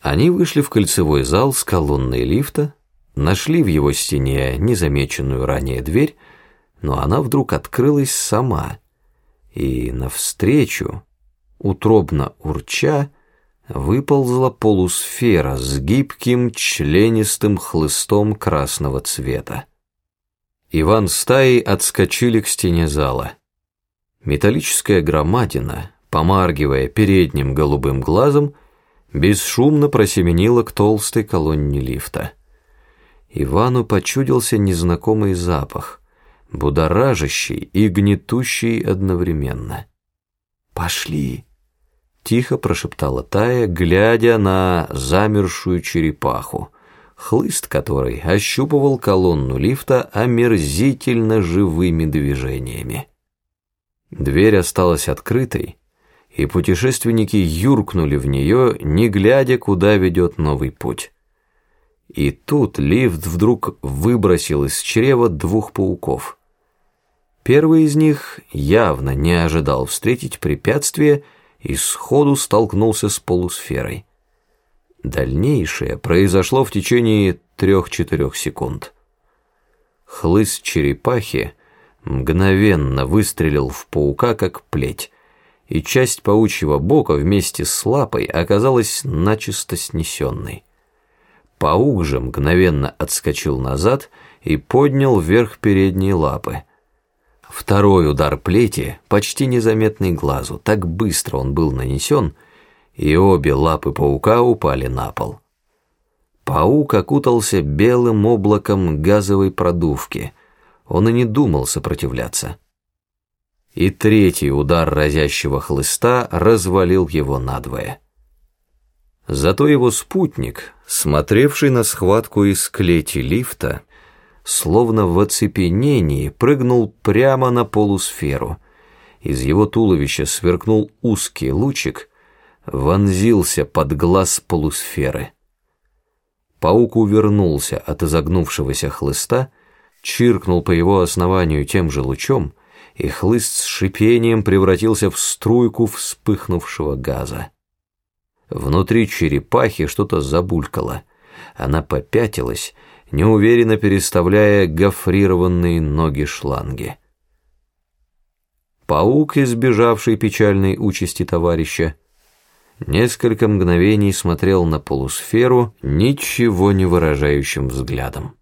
Они вышли в кольцевой зал с колонной лифта, нашли в его стене незамеченную ранее дверь, но она вдруг открылась сама, и навстречу, утробно урча, выползла полусфера с гибким членистым хлыстом красного цвета. Иван с Таей отскочили к стене зала. Металлическая громадина, помаргивая передним голубым глазом, бесшумно просеменила к толстой колонне лифта. Ивану почудился незнакомый запах, будоражащий и гнетущий одновременно. «Пошли!» — тихо прошептала Тая, глядя на замершую черепаху, хлыст которой ощупывал колонну лифта омерзительно живыми движениями. Дверь осталась открытой, и путешественники юркнули в нее, не глядя, куда ведет новый путь. И тут лифт вдруг выбросил из чрева двух пауков. Первый из них явно не ожидал встретить препятствие и сходу столкнулся с полусферой. Дальнейшее произошло в течение трех-четырех секунд. Хлыст черепахи мгновенно выстрелил в паука, как плеть, и часть паучьего бока вместе с лапой оказалась начисто снесенной. Паук же мгновенно отскочил назад и поднял вверх передние лапы. Второй удар плети, почти незаметный глазу, так быстро он был нанесен, и обе лапы паука упали на пол. Паук окутался белым облаком газовой продувки. Он и не думал сопротивляться и третий удар разящего хлыста развалил его надвое. Зато его спутник, смотревший на схватку из клети лифта, словно в оцепенении прыгнул прямо на полусферу. Из его туловища сверкнул узкий лучик, вонзился под глаз полусферы. Паук увернулся от изогнувшегося хлыста, чиркнул по его основанию тем же лучом, и хлыст с шипением превратился в струйку вспыхнувшего газа. Внутри черепахи что-то забулькало. Она попятилась, неуверенно переставляя гофрированные ноги шланги. Паук, избежавший печальной участи товарища, несколько мгновений смотрел на полусферу ничего не выражающим взглядом.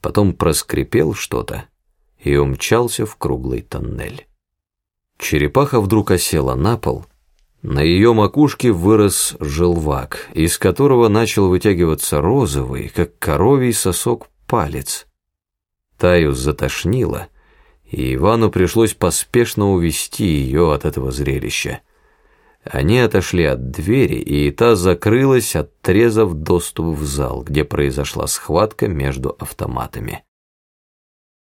Потом проскрипел что-то, и умчался в круглый тоннель. Черепаха вдруг осела на пол, на ее макушке вырос желвак, из которого начал вытягиваться розовый, как коровий сосок, палец. Таю затошнило, и Ивану пришлось поспешно увести ее от этого зрелища. Они отошли от двери, и та закрылась, отрезав доступ в зал, где произошла схватка между автоматами.